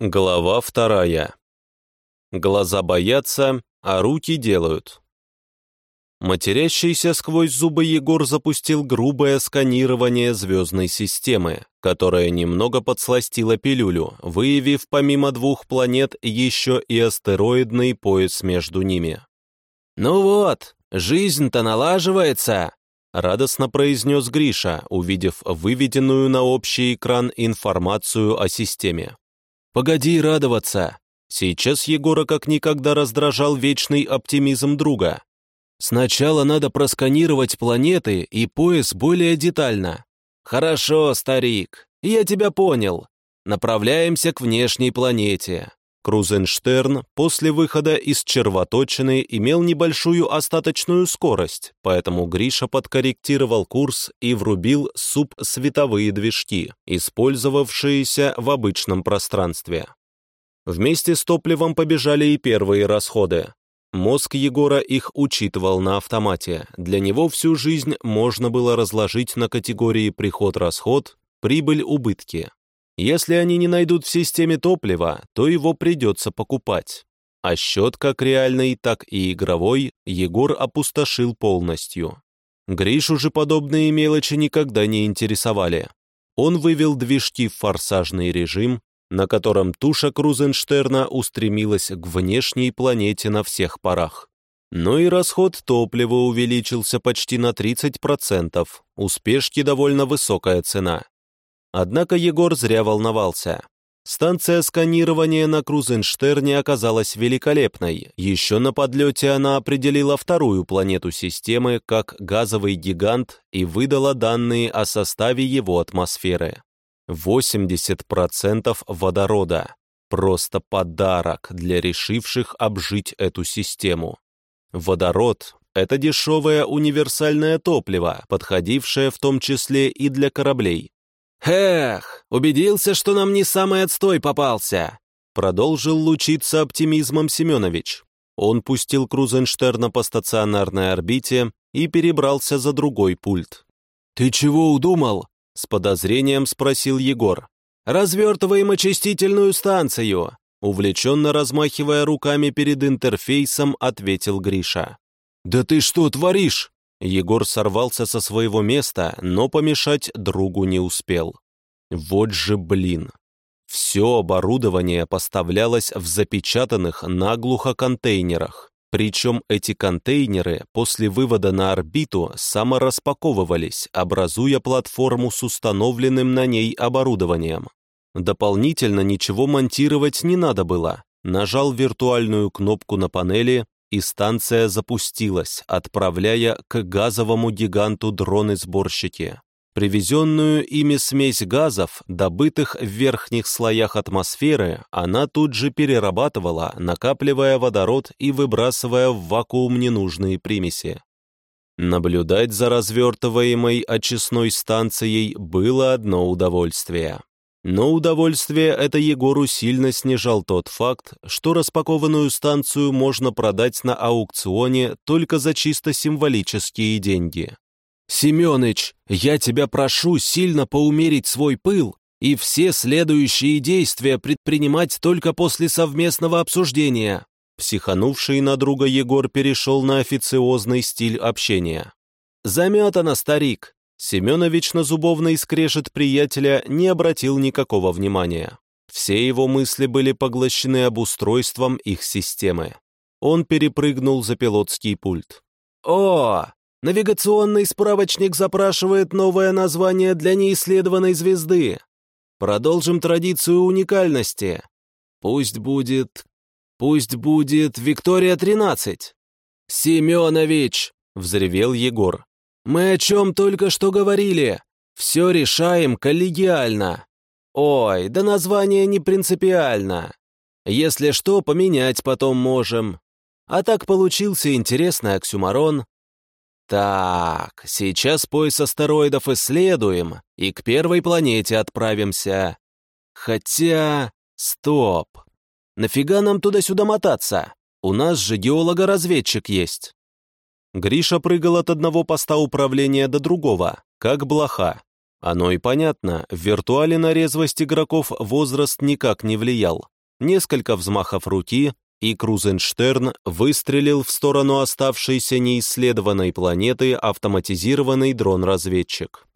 Глава вторая. Глаза боятся, а руки делают. Матерящийся сквозь зубы Егор запустил грубое сканирование звездной системы, которая немного подсластила пилюлю, выявив помимо двух планет еще и астероидный пояс между ними. «Ну вот, жизнь-то налаживается!» — радостно произнес Гриша, увидев выведенную на общий экран информацию о системе. Погоди радоваться. Сейчас Егора как никогда раздражал вечный оптимизм друга. Сначала надо просканировать планеты и пояс более детально. Хорошо, старик, я тебя понял. Направляемся к внешней планете. Крузенштерн после выхода из червоточины имел небольшую остаточную скорость, поэтому Гриша подкорректировал курс и врубил субсветовые движки, использовавшиеся в обычном пространстве. Вместе с топливом побежали и первые расходы. Мозг Егора их учитывал на автомате. Для него всю жизнь можно было разложить на категории приход-расход, прибыль-убытки. Если они не найдут в системе топлива, то его придется покупать. А счет как реальный, так и игровой Егор опустошил полностью. Гришу же подобные мелочи никогда не интересовали. Он вывел движки в форсажный режим, на котором туша Крузенштерна устремилась к внешней планете на всех парах. Но и расход топлива увеличился почти на 30%, у спешки довольно высокая цена. Однако Егор зря волновался. Станция сканирования на Крузенштерне оказалась великолепной. Еще на подлете она определила вторую планету системы как газовый гигант и выдала данные о составе его атмосферы. 80% водорода. Просто подарок для решивших обжить эту систему. Водород — это дешевое универсальное топливо, подходившее в том числе и для кораблей. «Эх, убедился, что нам не самый отстой попался!» Продолжил лучиться оптимизмом Семенович. Он пустил Крузенштерна по стационарной орбите и перебрался за другой пульт. «Ты чего удумал?» — с подозрением спросил Егор. «Развертываем очистительную станцию!» Увлеченно размахивая руками перед интерфейсом, ответил Гриша. «Да ты что творишь?» Егор сорвался со своего места, но помешать другу не успел. Вот же блин. Все оборудование поставлялось в запечатанных наглухо контейнерах. Причем эти контейнеры после вывода на орбиту самораспаковывались, образуя платформу с установленным на ней оборудованием. Дополнительно ничего монтировать не надо было. Нажал виртуальную кнопку на панели, и станция запустилась, отправляя к газовому гиганту дроны-сборщики. Привезенную ими смесь газов, добытых в верхних слоях атмосферы, она тут же перерабатывала, накапливая водород и выбрасывая в вакуум ненужные примеси. Наблюдать за развертываемой очистной станцией было одно удовольствие. Но удовольствие это Егору сильно снижал тот факт, что распакованную станцию можно продать на аукционе только за чисто символические деньги. «Семёныч, я тебя прошу сильно поумерить свой пыл и все следующие действия предпринимать только после совместного обсуждения». Психанувший на друга Егор перешел на официозный стиль общения. «Заметано, старик. Семенович на зубовный скрежет приятеля не обратил никакого внимания. Все его мысли были поглощены обустройством их системы. Он перепрыгнул за пилотский пульт. «О, навигационный справочник запрашивает новое название для неисследованной звезды. Продолжим традицию уникальности. Пусть будет... Пусть будет Виктория-13». «Семенович!» — взревел Егор. Мы о чем только что говорили. Все решаем коллегиально. Ой, да название не принципиально. Если что, поменять потом можем. А так получился интересный оксюмарон. Так, сейчас пояс астероидов исследуем и к первой планете отправимся. Хотя... Стоп. Нафига нам туда-сюда мотаться? У нас же геолого-разведчик есть. Гриша прыгал от одного поста управления до другого, как блоха. Оно и понятно, в виртуале на резвость игроков возраст никак не влиял. Несколько взмахов руки, и Крузенштерн выстрелил в сторону оставшейся неисследованной планеты автоматизированный дрон-разведчик.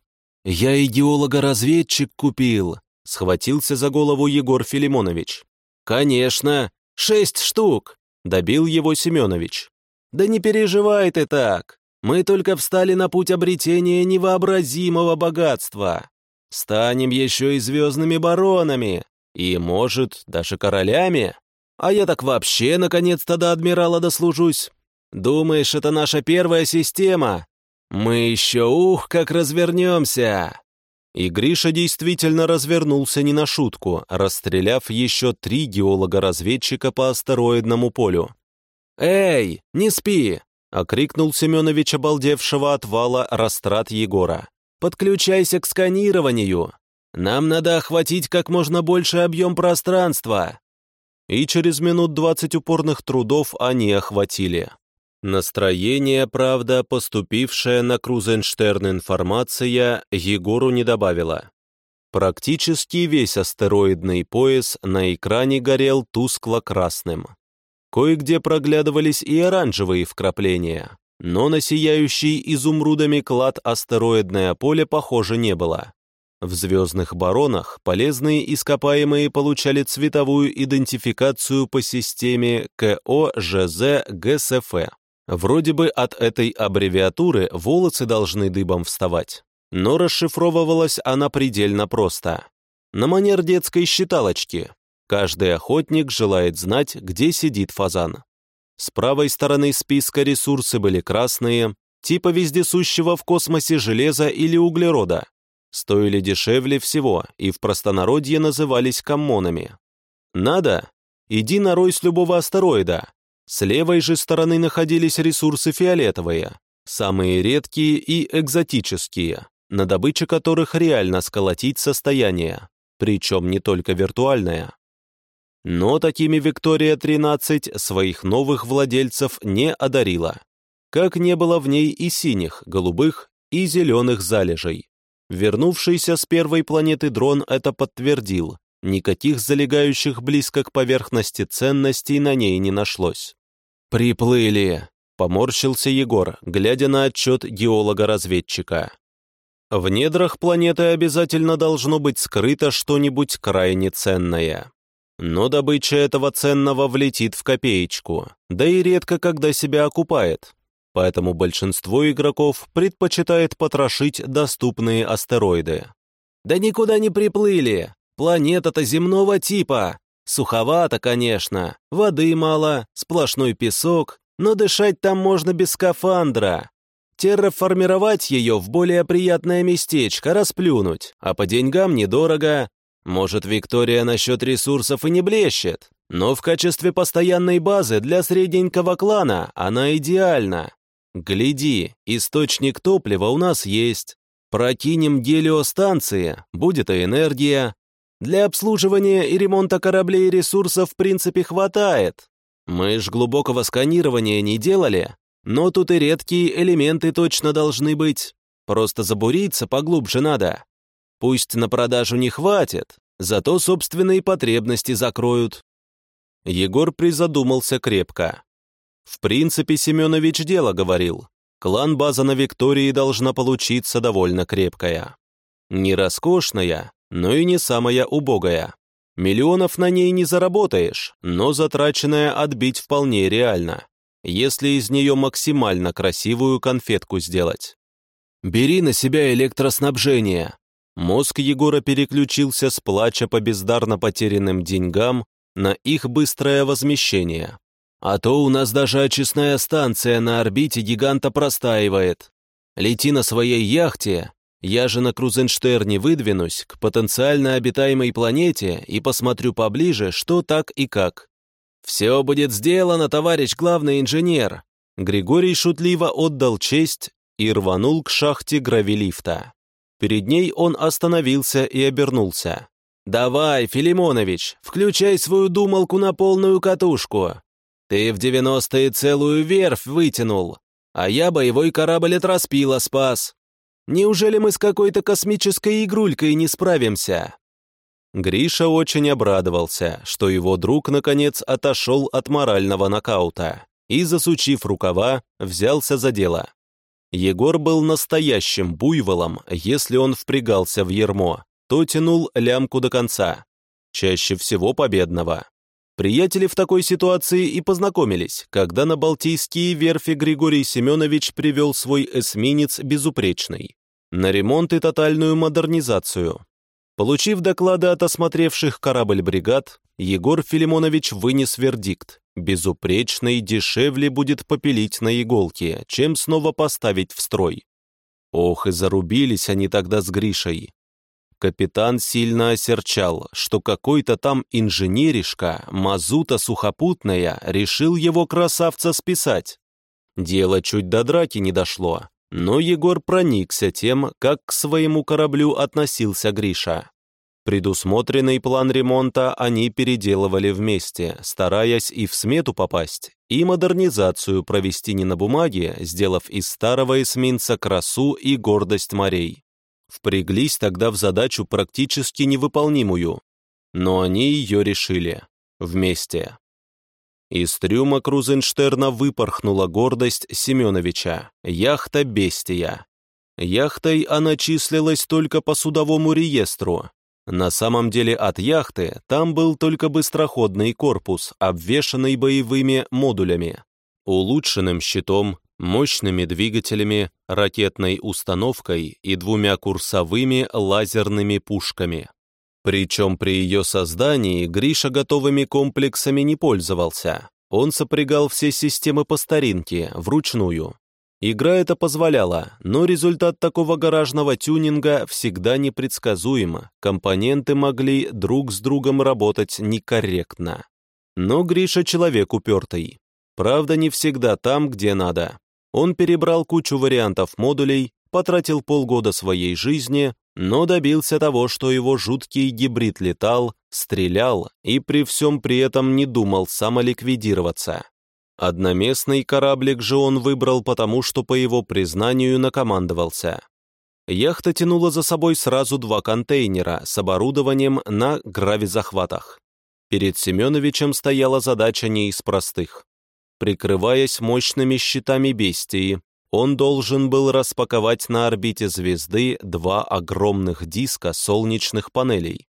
«Я идеолога-разведчик купил», — схватился за голову Егор Филимонович. «Конечно, шесть штук», — добил его Семенович. «Да не переживай ты так. Мы только встали на путь обретения невообразимого богатства. Станем еще и звездными баронами, и, может, даже королями. А я так вообще наконец-то до адмирала дослужусь. Думаешь, это наша первая система? Мы еще ух, как развернемся!» И Гриша действительно развернулся не на шутку, расстреляв еще три геолога-разведчика по астероидному полю. «Эй, не спи!» — окрикнул Семенович обалдевшего от вала растрат Егора. «Подключайся к сканированию! Нам надо охватить как можно больше объем пространства!» И через минут двадцать упорных трудов они охватили. Настроение, правда, поступившая на Крузенштерн информация, Егору не добавила. Практически весь астероидный пояс на экране горел тускло-красным. Кое-где проглядывались и оранжевые вкрапления, но на сияющий изумрудами клад астероидное поле, похоже, не было. В звездных баронах полезные ископаемые получали цветовую идентификацию по системе КО-ЖЗ-ГСФ. Вроде бы от этой аббревиатуры волосы должны дыбом вставать, но расшифровывалась она предельно просто. На манер детской считалочки. Каждый охотник желает знать, где сидит фазан. С правой стороны списка ресурсы были красные, типа вездесущего в космосе железа или углерода. Стоили дешевле всего и в простонародье назывались коммонами. Надо? Иди на рой с любого астероида, с левой же стороны находились ресурсы фиолетовые, самые редкие и экзотические, на добыче которых реально сколотить состояние, причем не только виртуальное. Но такими Виктория-13 своих новых владельцев не одарила, как не было в ней и синих, голубых и зеленых залежей. Вернувшийся с первой планеты дрон это подтвердил, никаких залегающих близко к поверхности ценностей на ней не нашлось. «Приплыли!» — поморщился Егор, глядя на отчет геолога-разведчика. «В недрах планеты обязательно должно быть скрыто что-нибудь крайне ценное. Но добыча этого ценного влетит в копеечку, да и редко когда себя окупает. Поэтому большинство игроков предпочитает потрошить доступные астероиды. «Да никуда не приплыли! Планета-то земного типа! Суховато, конечно, воды мало, сплошной песок, но дышать там можно без скафандра. Терраформировать ее в более приятное местечко, расплюнуть, а по деньгам недорого. Может, Виктория насчет ресурсов и не блещет, но в качестве постоянной базы для средненького клана она идеальна. Гляди, источник топлива у нас есть. Прокинем гелиостанции, будет и энергия, для обслуживания и ремонта кораблей ресурсов в принципе хватает. Мы ж глубокого сканирования не делали, но тут и редкие элементы точно должны быть. Просто забуриться поглубже надо. Пусть на продажу не хватит, зато собственные потребности закроют. Егор призадумался крепко. В принципе, Семенович дело говорил. Клан-база на Виктории должна получиться довольно крепкая. Не роскошная, но и не самая убогая. Миллионов на ней не заработаешь, но затраченное отбить вполне реально, если из нее максимально красивую конфетку сделать. «Бери на себя электроснабжение». Мозг Егора переключился с плача по бездарно потерянным деньгам на их быстрое возмещение. А то у нас даже очистная станция на орбите гиганта простаивает. Лети на своей яхте я же на Крузенштерне выдвинусь к потенциально обитаемой планете и посмотрю поближе, что так и как. «Все будет сделано, товарищ главный инженер!» Григорий шутливо отдал честь и рванул к шахте гравилифта. Перед ней он остановился и обернулся. «Давай, Филимонович, включай свою думалку на полную катушку. Ты в девяностые целую верфь вытянул, а я боевой корабль от распила спас. Неужели мы с какой-то космической игрулькой не справимся?» Гриша очень обрадовался, что его друг, наконец, отошел от морального нокаута и, засучив рукава, взялся за дело. Егор был настоящим буйволом, если он впрягался в ермо, то тянул лямку до конца, чаще всего победного. Приятели в такой ситуации и познакомились, когда на Балтийские верфи Григорий Семенович привел свой эсминец безупречный на ремонт и тотальную модернизацию. Получив доклады от осмотревших корабль бригад, Егор Филимонович вынес вердикт. Безупречный дешевле будет попилить на иголке, чем снова поставить в строй. Ох, и зарубились они тогда с Гришей. Капитан сильно осерчал, что какой-то там инженеришка, мазута сухопутная, решил его красавца списать. Дело чуть до драки не дошло, но Егор проникся тем, как к своему кораблю относился Гриша. Предусмотренный план ремонта они переделывали вместе, стараясь и в смету попасть, и модернизацию провести не на бумаге, сделав из старого эсминца красу и гордость морей впряглись тогда в задачу практически невыполнимую, но они ее решили. Вместе. Из трюма Крузенштерна выпорхнула гордость Семеновича, яхта «Бестия». Яхтой она числилась только по судовому реестру. На самом деле от яхты там был только быстроходный корпус, обвешанный боевыми модулями, улучшенным щитом, мощными двигателями, ракетной установкой и двумя курсовыми лазерными пушками. Причем при ее создании Гриша готовыми комплексами не пользовался. Он сопрягал все системы по старинке, вручную. Игра это позволяла, но результат такого гаражного тюнинга всегда непредсказуем, компоненты могли друг с другом работать некорректно. Но Гриша человек упертый. Правда, не всегда там, где надо. Он перебрал кучу вариантов модулей, потратил полгода своей жизни, но добился того, что его жуткий гибрид летал, стрелял и при всем при этом не думал самоликвидироваться. Одноместный кораблик же он выбрал потому, что по его признанию накомандовался. Яхта тянула за собой сразу два контейнера с оборудованием на гравизахватах. Перед Семеновичем стояла задача не из простых. Прикрываясь мощными щитами бестии, он должен был распаковать на орбите звезды два огромных диска солнечных панелей.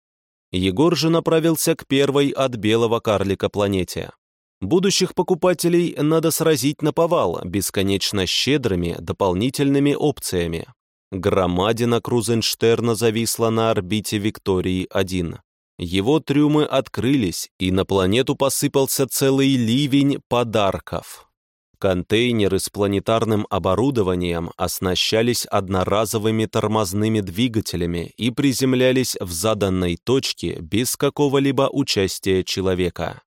Егор же направился к первой от белого карлика планете. Будущих покупателей надо сразить на повал бесконечно щедрыми дополнительными опциями. Громадина Крузенштерна зависла на орбите Виктории-1. Его трюмы открылись, и на планету посыпался целый ливень подарков. Контейнеры с планетарным оборудованием оснащались одноразовыми тормозными двигателями и приземлялись в заданной точке без какого-либо участия человека.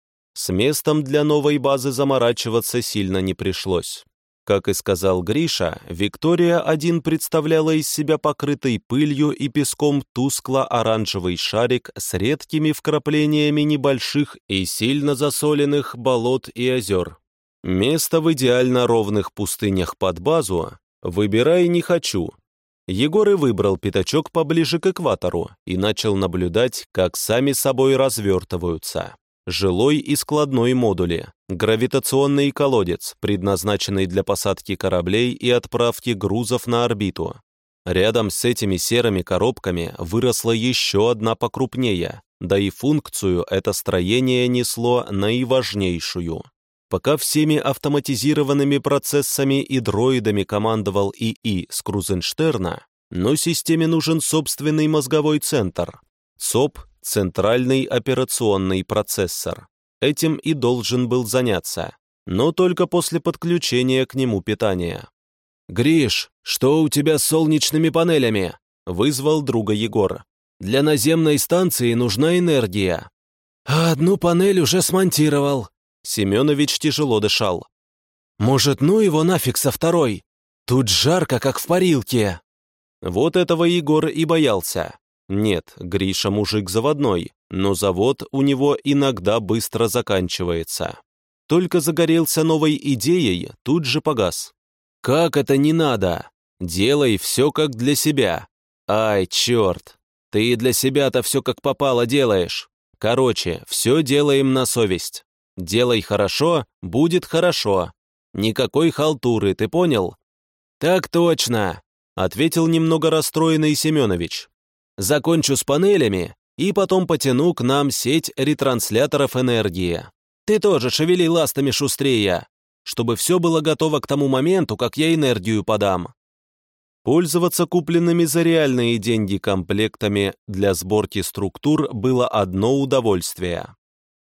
С местом для новой базы заморачиваться сильно не пришлось. Как и сказал Гриша, Виктория-1 представляла из себя покрытый пылью и песком тускло-оранжевый шарик с редкими вкраплениями небольших и сильно засоленных болот и озер. Место в идеально ровных пустынях под базу «Выбирай не хочу». Егор и выбрал пятачок поближе к экватору и начал наблюдать, как сами собой развертываются жилой и складной модули, гравитационный колодец, предназначенный для посадки кораблей и отправки грузов на орбиту. Рядом с этими серыми коробками выросла еще одна покрупнее, да и функцию это строение несло наиважнейшую. Пока всеми автоматизированными процессами и дроидами командовал ИИ с Крузенштерна, но системе нужен собственный мозговой центр. ЦОП центральный операционный процессор. Этим и должен был заняться, но только после подключения к нему питания. «Гриш, что у тебя с солнечными панелями?» — вызвал друга Егор. «Для наземной станции нужна энергия». «А одну панель уже смонтировал». Семенович тяжело дышал. «Может, ну его нафиг со второй? Тут жарко, как в парилке». Вот этого Егор и боялся. Нет, Гриша мужик заводной, но завод у него иногда быстро заканчивается. Только загорелся новой идеей, тут же погас. «Как это не надо? Делай все как для себя. Ай, черт, ты для себя-то все как попало делаешь. Короче, все делаем на совесть. Делай хорошо, будет хорошо. Никакой халтуры, ты понял? Так точно, ответил немного расстроенный Семенович. Закончу с панелями и потом потяну к нам сеть ретрансляторов энергии. Ты тоже шевели ластами шустрее, чтобы все было готово к тому моменту, как я энергию подам. Пользоваться купленными за реальные деньги комплектами для сборки структур было одно удовольствие.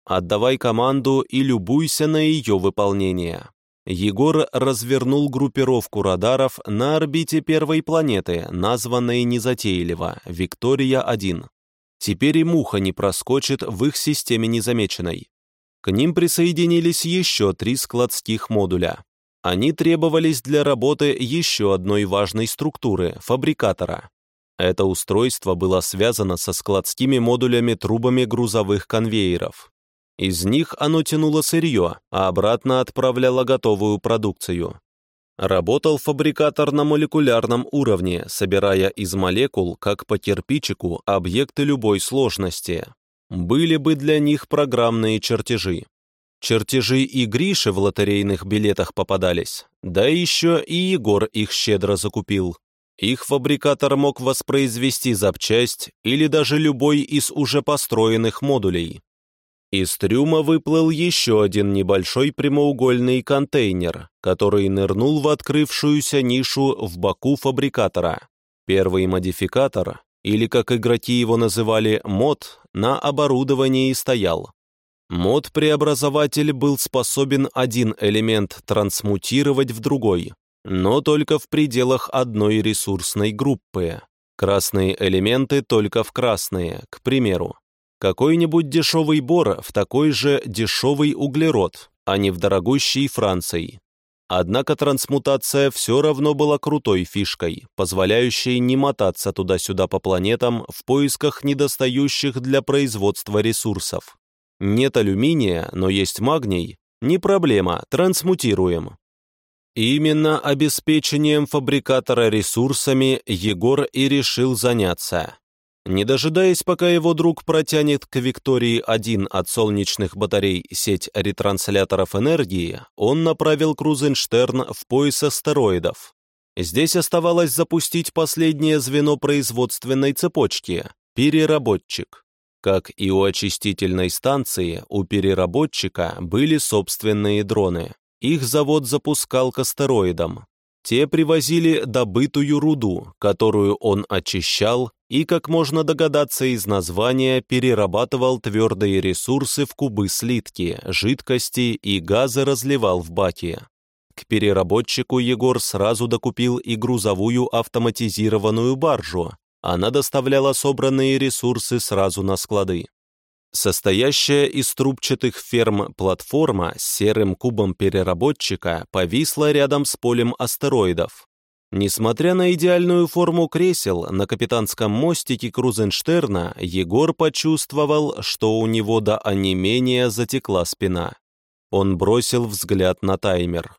Отдавай команду и любуйся на ее выполнение. Егор развернул группировку радаров на орбите первой планеты, названной незатейливо «Виктория-1». Теперь и муха не проскочит в их системе незамеченной. К ним присоединились еще три складских модуля. Они требовались для работы еще одной важной структуры – фабрикатора. Это устройство было связано со складскими модулями трубами грузовых конвейеров. Из них оно тянуло сырье, а обратно отправляло готовую продукцию. Работал фабрикатор на молекулярном уровне, собирая из молекул, как по кирпичику, объекты любой сложности. Были бы для них программные чертежи. Чертежи и Гриши в лотерейных билетах попадались, да еще и Егор их щедро закупил. Их фабрикатор мог воспроизвести запчасть или даже любой из уже построенных модулей. Из трюма выплыл еще один небольшой прямоугольный контейнер, который нырнул в открывшуюся нишу в боку фабрикатора. Первый модификатор, или как игроки его называли, мод, на оборудовании стоял. Мод-преобразователь был способен один элемент трансмутировать в другой, но только в пределах одной ресурсной группы. Красные элементы только в красные, к примеру. Какой-нибудь дешевый бор в такой же дешевый углерод, а не в дорогущий Франции. Однако трансмутация все равно была крутой фишкой, позволяющей не мотаться туда-сюда по планетам в поисках недостающих для производства ресурсов. Нет алюминия, но есть магний. Не проблема, трансмутируем. Именно обеспечением фабрикатора ресурсами Егор и решил заняться. Не дожидаясь, пока его друг протянет к Виктории-1 от солнечных батарей сеть ретрансляторов энергии, он направил Крузенштерн в пояс астероидов. Здесь оставалось запустить последнее звено производственной цепочки – переработчик. Как и у очистительной станции, у переработчика были собственные дроны. Их завод запускал к астероидам. Те привозили добытую руду, которую он очищал и, как можно догадаться из названия, перерабатывал твердые ресурсы в кубы слитки, жидкости и газы разливал в баки. К переработчику Егор сразу докупил и грузовую автоматизированную баржу, она доставляла собранные ресурсы сразу на склады. Состоящая из трубчатых ферм платформа с серым кубом переработчика повисла рядом с полем астероидов. Несмотря на идеальную форму кресел, на капитанском мостике Крузенштерна Егор почувствовал, что у него до онемения затекла спина. Он бросил взгляд на таймер.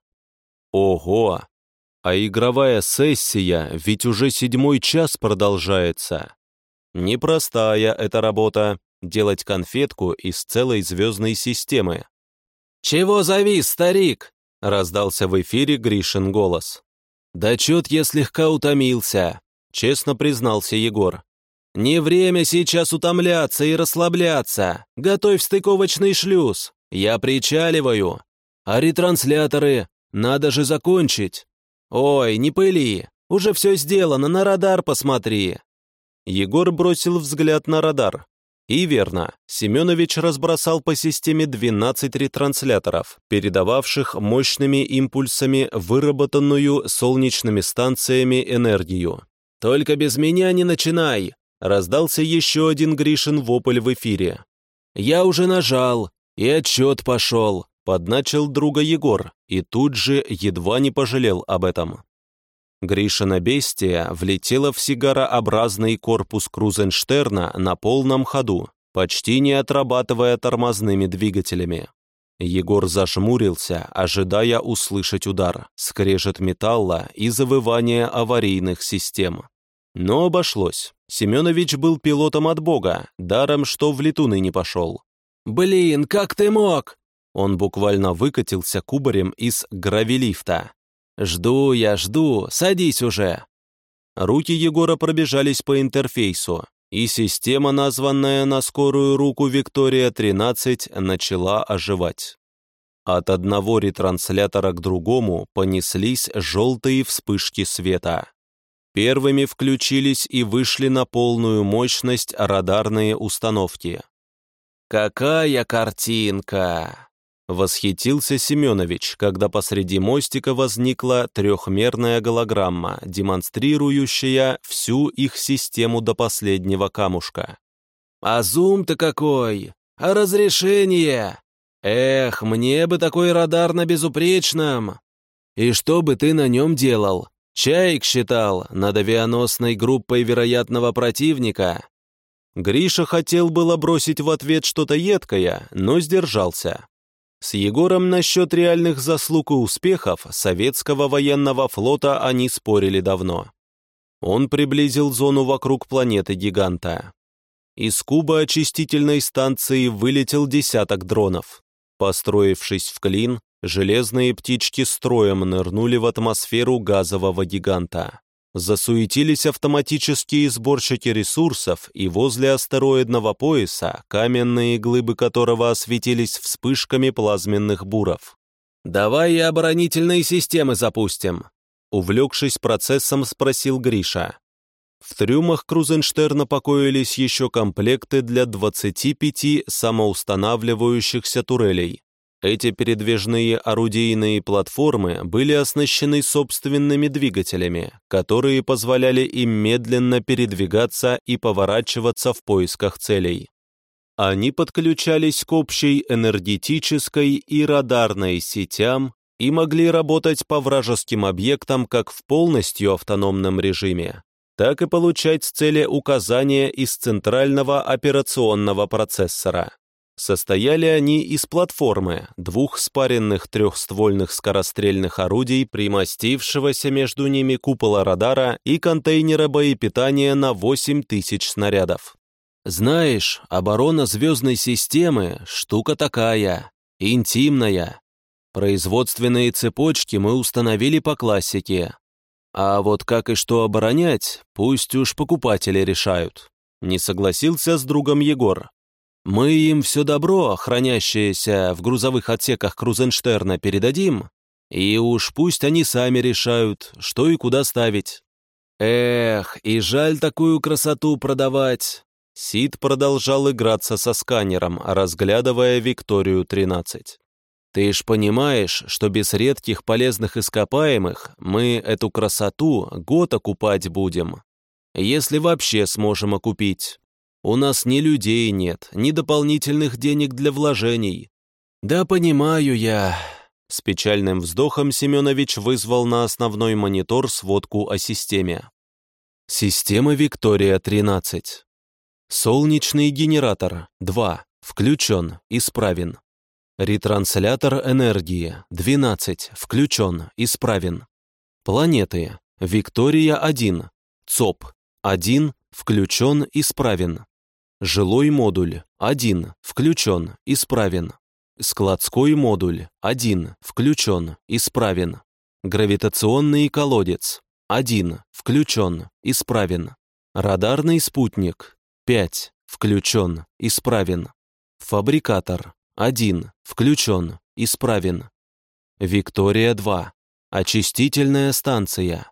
Ого, а игровая сессия ведь уже седьмой час продолжается. Непростая эта работа — делать конфетку из целой звездной системы. «Чего завис, старик?» — раздался в эфире Гришин голос. «Да чет я слегка утомился», — честно признался Егор. «Не время сейчас утомляться и расслабляться. Готовь стыковочный шлюз. Я причаливаю. А ретрансляторы? Надо же закончить». «Ой, не пыли! Уже все сделано, на радар посмотри!» Егор бросил взгляд на радар. И верно, Семенович разбросал по системе 12 ретрансляторов, передававших мощными импульсами выработанную солнечными станциями энергию. «Только без меня не начинай!» Раздался еще один Гришин вопль в эфире. «Я уже нажал, и отчет пошел. Подначил друга Егор и тут же едва не пожалел об этом. Гришина бестия влетела в сигарообразный корпус Крузенштерна на полном ходу, почти не отрабатывая тормозными двигателями. Егор зажмурился, ожидая услышать удар, скрежет металла и завывание аварийных систем. Но обошлось. Семенович был пилотом от бога, даром что в летуны не пошел. «Блин, как ты мог?» Он буквально выкатился кубарем из гравилифта. «Жду я, жду, садись уже!» Руки Егора пробежались по интерфейсу, и система, названная на скорую руку Виктория-13, начала оживать. От одного ретранслятора к другому понеслись желтые вспышки света. Первыми включились и вышли на полную мощность радарные установки. «Какая картинка!» Восхитился Семенович, когда посреди мостика возникла трехмерная голограмма, демонстрирующая всю их систему до последнего камушка. «А зум-то какой! А разрешение! Эх, мне бы такой радар на безупречном! И что бы ты на нем делал? Чайк считал над авианосной группой вероятного противника?» Гриша хотел было бросить в ответ что-то едкое, но сдержался. С Егором насчет реальных заслуг и успехов советского военного флота они спорили давно. Он приблизил зону вокруг планеты-гиганта. Из куба очистительной станции вылетел десяток дронов. Построившись в клин, железные птички строем нырнули в атмосферу газового гиганта. Засуетились автоматические сборщики ресурсов, и возле астероидного пояса, каменные глыбы которого осветились вспышками плазменных буров. «Давай и оборонительные системы запустим», увлекшись процессом, спросил Гриша. В трюмах Крузенштерна покоились еще комплекты для 25 самоустанавливающихся турелей. Эти передвижные орудийные платформы были оснащены собственными двигателями, которые позволяли им медленно передвигаться и поворачиваться в поисках целей. Они подключались к общей энергетической и радарной сетям и могли работать по вражеским объектам как в полностью автономном режиме, так и получать с цели указания из центрального операционного процессора. Состояли они из платформы, двух спаренных трехствольных скорострельных орудий, примостившегося между ними купола радара и контейнера боепитания на 8 тысяч снарядов. «Знаешь, оборона звездной системы — штука такая, интимная. Производственные цепочки мы установили по классике. А вот как и что оборонять, пусть уж покупатели решают». Не согласился с другом Егор. Мы им все добро, хранящееся в грузовых отсеках Крузенштерна, передадим, и уж пусть они сами решают, что и куда ставить. Эх, и жаль такую красоту продавать. Сид продолжал играться со сканером, разглядывая Викторию-13. Ты ж понимаешь, что без редких полезных ископаемых мы эту красоту год окупать будем. Если вообще сможем окупить. У нас ни людей нет, ни дополнительных денег для вложений. Да понимаю я. С печальным вздохом Семенович вызвал на основной монитор сводку о системе. Система Виктория-13. Солнечный генератор 2. Включен, исправен. Ретранслятор энергии 12. Включен, исправен. Планеты. Виктория-1. ЦОП. 1. Включен, исправен. Жилой модуль 1 включен, исправен. Складской модуль 1 включен, исправен. Гравитационный колодец 1 включен, исправен. Радарный спутник 5 включен, исправен. Фабрикатор 1 включен, исправен. Виктория 2. Очистительная станция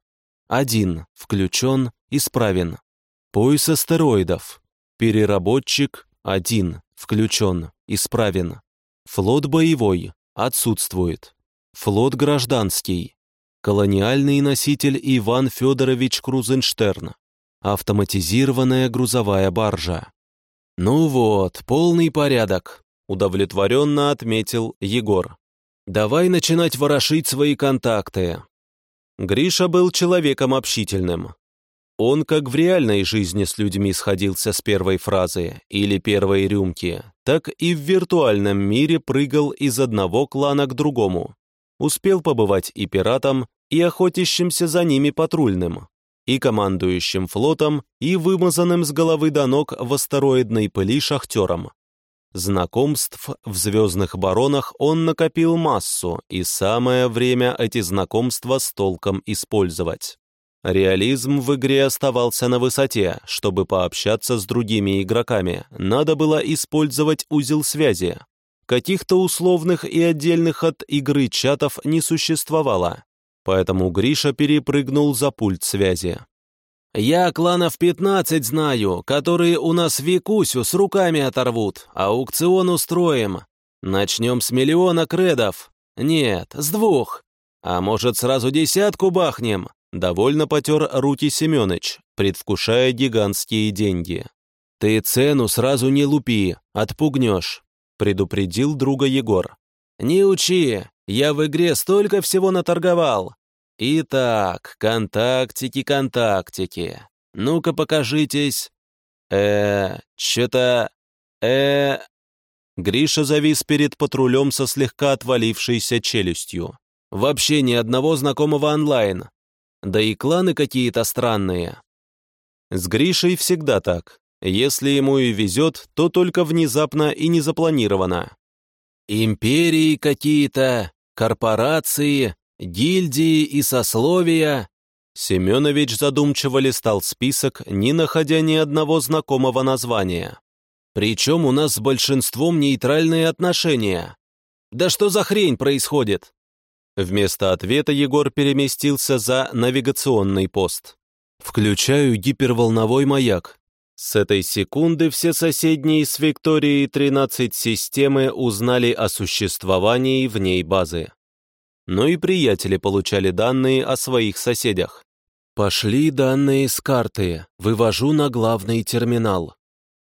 1 включен, исправен. Пояс астероидов Переработчик 1 включен, исправен. Флот боевой отсутствует. Флот гражданский. Колониальный носитель Иван Федорович Крузенштерн. Автоматизированная грузовая баржа. «Ну вот, полный порядок», — удовлетворенно отметил Егор. «Давай начинать ворошить свои контакты». Гриша был человеком общительным. Он как в реальной жизни с людьми сходился с первой фразы или первой рюмки, так и в виртуальном мире прыгал из одного клана к другому. Успел побывать и пиратом, и охотящимся за ними патрульным, и командующим флотом, и вымазанным с головы до ног в астероидной пыли шахтером. Знакомств в «Звездных баронах» он накопил массу, и самое время эти знакомства с толком использовать. Реализм в игре оставался на высоте. Чтобы пообщаться с другими игроками, надо было использовать узел связи. Каких-то условных и отдельных от игры чатов не существовало. Поэтому Гриша перепрыгнул за пульт связи. «Я кланов 15 знаю, которые у нас Викусю с руками оторвут, аукцион устроим. Начнем с миллиона кредов. Нет, с двух. А может, сразу десятку бахнем? Довольно потер руки Семёныч, предвкушая гигантские деньги. «Ты цену сразу не лупи, отпугнешь», — предупредил друга Егор. «Не учи, я в игре столько всего наторговал. Итак, контактики, контактики. Ну-ка покажитесь. э чё-то... э Гриша завис перед патрулем со слегка отвалившейся челюстью. Вообще ни одного знакомого онлайн. Да и кланы какие-то странные. С Гришей всегда так. Если ему и везет, то только внезапно и незапланированно. Империи какие-то, корпорации, гильдии и сословия. Семенович задумчиво листал список, не находя ни одного знакомого названия. Причем у нас с большинством нейтральные отношения. Да что за хрень происходит? Вместо ответа Егор переместился за навигационный пост. «Включаю гиперволновой маяк». С этой секунды все соседние с Викторией 13 системы узнали о существовании в ней базы. Но и приятели получали данные о своих соседях. «Пошли данные с карты, вывожу на главный терминал».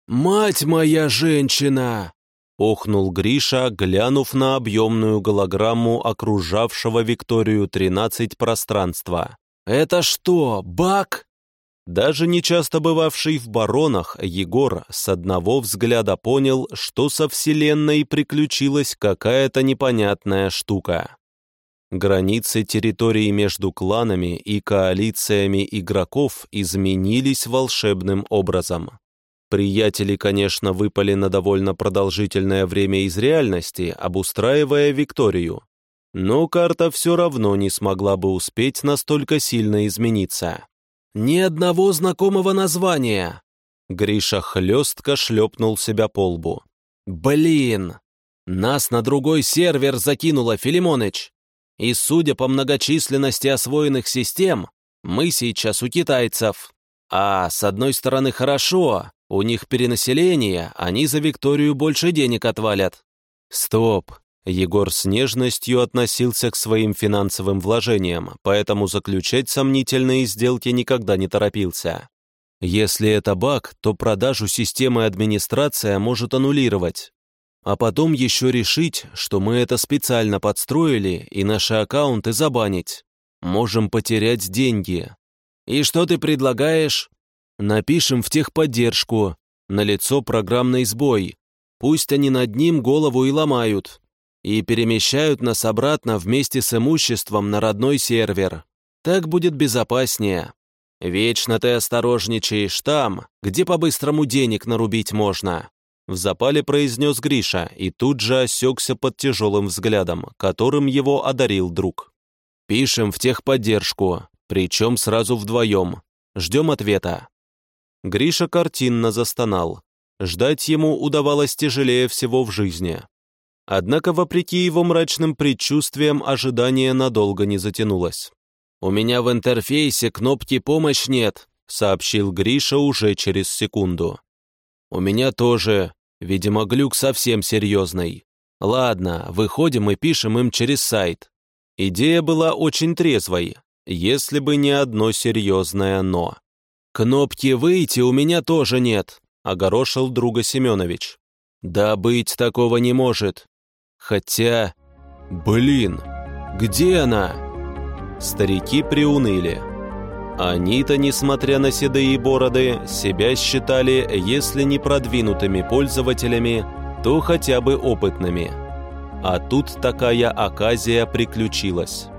«Мать моя женщина!» Охнул Гриша, глянув на объемную голограмму окружавшего Викторию-13 пространства. «Это что, баг?» Даже нечасто бывавший в баронах, Егор с одного взгляда понял, что со Вселенной приключилась какая-то непонятная штука. Границы территории между кланами и коалициями игроков изменились волшебным образом. Приятели, конечно, выпали на довольно продолжительное время из реальности, обустраивая Викторию. Но карта все равно не смогла бы успеть настолько сильно измениться. «Ни одного знакомого названия!» Гриша хлестко шлепнул себя по лбу. «Блин! Нас на другой сервер закинуло, Филимоныч! И судя по многочисленности освоенных систем, мы сейчас у китайцев. А, с одной стороны, хорошо, у них перенаселение, они за Викторию больше денег отвалят. Стоп. Егор с нежностью относился к своим финансовым вложениям, поэтому заключать сомнительные сделки никогда не торопился. Если это баг, то продажу системы администрация может аннулировать. А потом еще решить, что мы это специально подстроили и наши аккаунты забанить. Можем потерять деньги. И что ты предлагаешь? Напишем в техподдержку. Налицо программный сбой. Пусть они над ним голову и ломают. И перемещают нас обратно вместе с имуществом на родной сервер. Так будет безопаснее. Вечно ты осторожничаешь там, где по-быстрому денег нарубить можно. В запале произнес Гриша и тут же осекся под тяжелым взглядом, которым его одарил друг. «Пишем в техподдержку, причем сразу вдвоем. Ждем ответа». Гриша картинно застонал. Ждать ему удавалось тяжелее всего в жизни. Однако, вопреки его мрачным предчувствиям, ожидание надолго не затянулось. «У меня в интерфейсе кнопки «Помощь» нет», — сообщил Гриша уже через секунду. «У меня тоже. Видимо, глюк совсем серьезный. Ладно, выходим и пишем им через сайт». Идея была очень трезвой, если бы не одно серьезное «но». «Кнопки «Выйти» у меня тоже нет», — огорошил друга Семенович. «Да быть такого не может. Хотя... Блин, где она?» Старики приуныли. Они-то, несмотря на седые бороды, себя считали, если не продвинутыми пользователями, то хотя бы опытными. А тут такая оказия приключилась.